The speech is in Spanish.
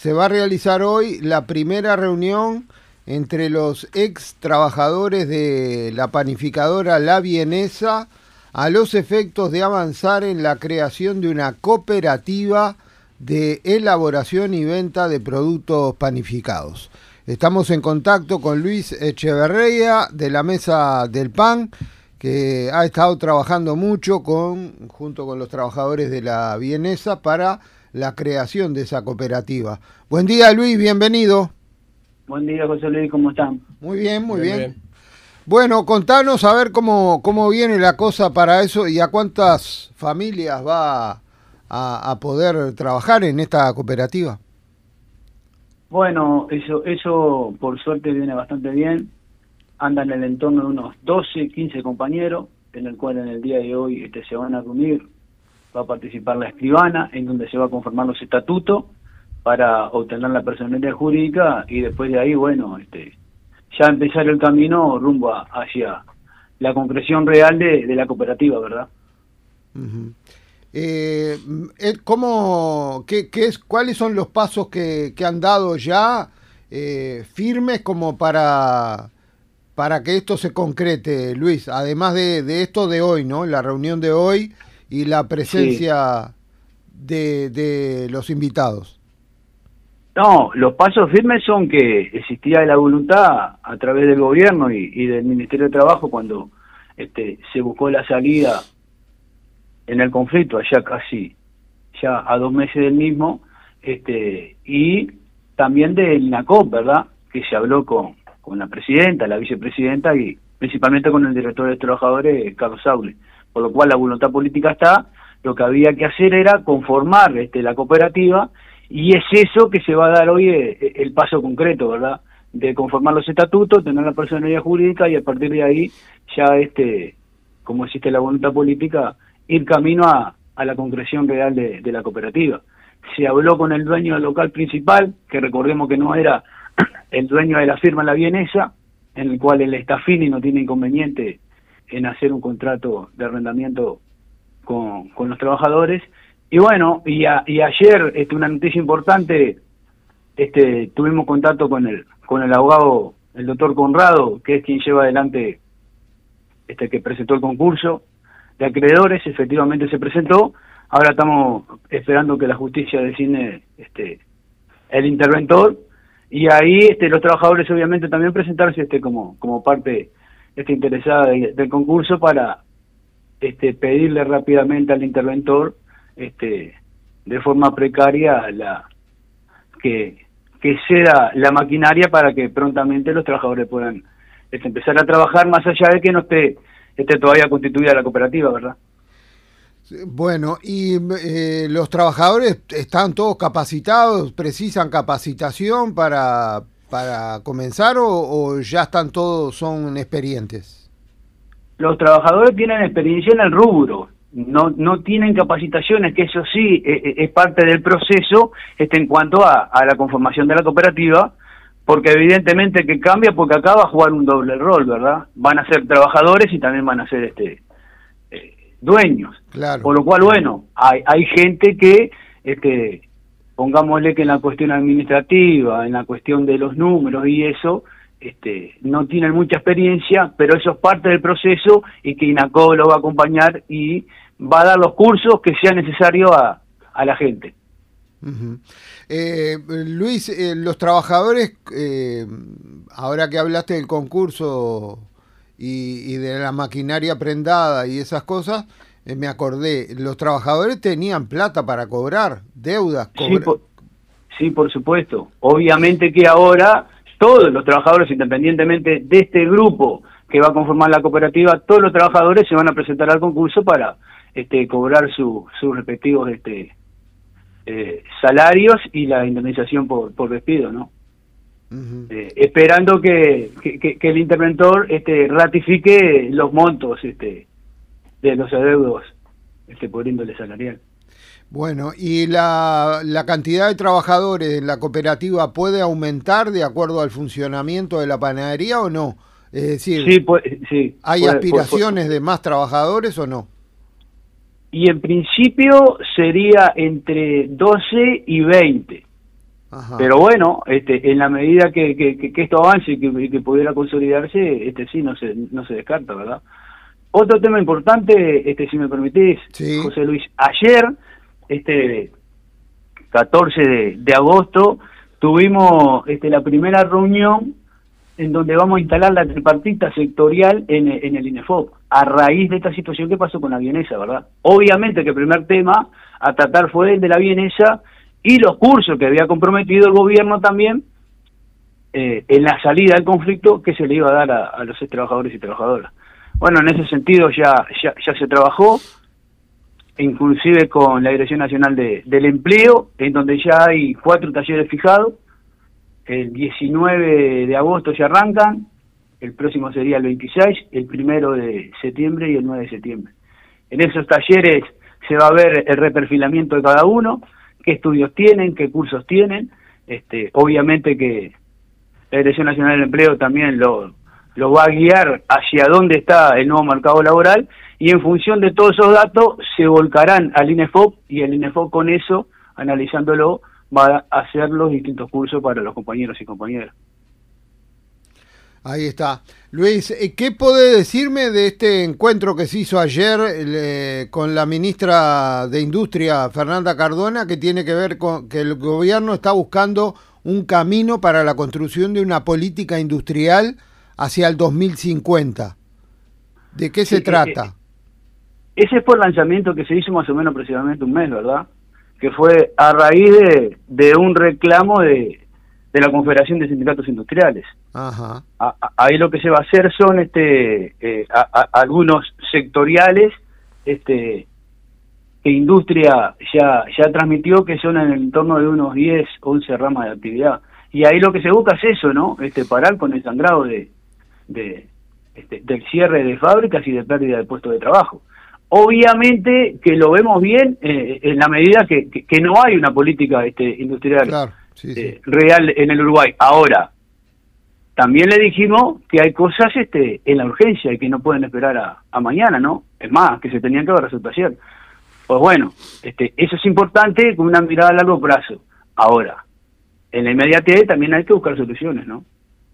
se va a realizar hoy la primera reunión entre los ex trabajadores de la panificadora La Vienesa a los efectos de avanzar en la creación de una cooperativa de elaboración y venta de productos panificados. Estamos en contacto con Luis Echeverría de la Mesa del Pan, que ha estado trabajando mucho con, junto con los trabajadores de la Vienesa para la creación de esa cooperativa. Buen día Luis, bienvenido. Buen día José Luis, ¿cómo están? Muy bien, muy bien. Bueno, contanos a ver cómo, cómo viene la cosa para eso y a cuántas familias va a, poder trabajar en esta cooperativa. Bueno, eso, eso por suerte viene bastante bien anda en el entorno de unos 12, 15 compañeros, en el cual en el día de hoy este, se van a reunir, va a participar la escribana, en donde se va a conformar los estatutos para obtener la personalidad jurídica y después de ahí, bueno, este, ya empezar el camino rumbo hacia la concreción real de, la cooperativa, ¿verdad? Eh, eh, ¿cómo, qué, qué, es, ¿Cuáles son los pasos que, que han dado ya eh, firmes como para para que esto se concrete, Luis? Además de, esto de hoy, ¿no? La reunión de hoy y la presencia de, los invitados. No, los pasos firmes son que existía la voluntad a través del gobierno y, del Ministerio de Trabajo cuando este, se buscó la salida en el conflicto, allá casi ya a dos meses del mismo, este, y también del INACOP, ¿verdad? Que se habló con, con la presidenta, la vicepresidenta y principalmente con el director de trabajadores, Carlos Saule. Por lo cual la voluntad política está, lo que había que hacer era conformar este, la cooperativa y es eso que se va a dar hoy eh, eh, el paso concreto, ¿verdad? De conformar los estatutos, tener la personalidad jurídica y a partir de ahí ya, este, como existe la voluntad política, ir camino a, a la concreción real de, de la cooperativa. Se habló con el dueño del local principal, que recordemos que no era el dueño de la firma La Vienesa, en el cual el Estafini no tiene inconveniente en hacer un contrato de arrendamiento con, con los trabajadores. Y bueno, y, y ayer este, una noticia importante, este, tuvimos contacto con el, con el abogado, el doctor Conrado, que es quien lleva adelante, este, que presentó el concurso de acreedores, efectivamente se presentó. Ahora estamos esperando que la justicia designe este, el interventor y ahí este, los trabajadores obviamente también presentarse este como como parte este interesada del concurso para este pedirle rápidamente al interventor este de forma precaria la que que sea la maquinaria para que prontamente los trabajadores puedan este, empezar a trabajar más allá de que no esté esté todavía constituida la cooperativa verdad bueno, ¿y eh, los trabajadores están todos capacitados? ¿Precisan capacitación para, para comenzar o, ya están todos, son experientes? Los trabajadores tienen experiencia en el rubro, no, no tienen capacitaciones, que eso sí e, e, es, parte del proceso este, en cuanto a, a, la conformación de la cooperativa, porque evidentemente que cambia porque acá va a jugar un doble rol, ¿verdad? Van a ser trabajadores y también van a ser este dueños. Claro. Por lo cual, bueno, hay, hay gente que, este, pongámosle que en la cuestión administrativa, en la cuestión de los números y eso, este, no tienen mucha experiencia, pero eso es parte del proceso y que INACO lo va a acompañar y va a dar los cursos que sea necesario a, a la gente. eh, Luis, eh, los trabajadores, eh, ahora que hablaste del concurso y, de la maquinaria prendada y esas cosas, eh, me acordé, los trabajadores tenían plata para cobrar, deudas. Sí, por, supuesto. Obviamente que ahora todos los trabajadores, independientemente de este grupo que va a conformar la cooperativa, todos los trabajadores se van a presentar al concurso para este, cobrar sus respectivos este, eh, salarios y la indemnización por, por despido, ¿no? Eh, esperando que, que, el interventor este, ratifique los montos este, de los adeudos este, por índole salarial. Bueno, ¿y la, la cantidad de trabajadores en la cooperativa puede aumentar de acuerdo al funcionamiento de la panadería o no? Es decir, sí, ¿hay aspiraciones de más trabajadores o no? Y en principio sería entre 12 y 20 Pero bueno, este, en la medida que, que, esto avance y que, que, pudiera consolidarse, este sí no se, no se descarta, ¿verdad? Otro tema importante, este, si me permitís, José Luis, ayer, este 14 de, de agosto, tuvimos este, la primera reunión en donde vamos a instalar la tripartita sectorial en, en el INEFOP, a raíz de esta situación que pasó con la vienesa, ¿verdad? Obviamente que el primer tema a tratar fue el de la vienesa y los cursos que había comprometido el gobierno también eh, en la salida del conflicto que se le iba a dar a, los trabajadores y trabajadoras. Bueno, en ese sentido ya, ya, ya se trabajó, inclusive con la Dirección Nacional de, del Empleo, en donde ya hay cuatro talleres fijados, el 19 de agosto se arrancan, el próximo sería el 26, el primero de septiembre y el 9 de septiembre. En esos talleres se va a ver el reperfilamiento de cada uno, qué estudios tienen, qué cursos tienen, este, obviamente que la Dirección Nacional del Empleo también lo, lo va a guiar hacia dónde está el nuevo mercado laboral y en función de todos esos datos se volcarán al INEFOP y el INEFOP con eso, analizándolo, va a hacer los distintos cursos para los compañeros y compañeras. Ahí está. Luis, eh, ¿qué puede decirme de este encuentro que se hizo ayer con la ministra de Industria, Fernanda Cardona, que tiene que ver con que el gobierno está buscando un camino para la construcción de una política industrial hacia el 2050? ¿De qué se eh, trata? Eh, ese fue el lanzamiento que se hizo más o menos precisamente un mes, ¿verdad? que fue a raíz de, de un reclamo de, de la Confederación de Sindicatos Industriales. Ajá. ahí lo que se va a hacer son este eh, algunos sectoriales este que industria ya ya transmitió que son en el torno de unos 10 11 ramas de actividad y ahí lo que se busca es eso no este parar con el sangrado de, de este, del cierre de fábricas y de pérdida de puestos de trabajo Obviamente que lo vemos bien eh, en la medida que, que, no hay una política este, industrial eh, real en el Uruguay. Ahora, también le dijimos que hay cosas este, en la urgencia y que no pueden esperar a, mañana, ¿no? Es más, que se tenían que haber resuelto ayer. Pues bueno, este, eso es importante con una mirada a largo plazo. Ahora, en la inmediatez también hay que buscar soluciones, ¿no?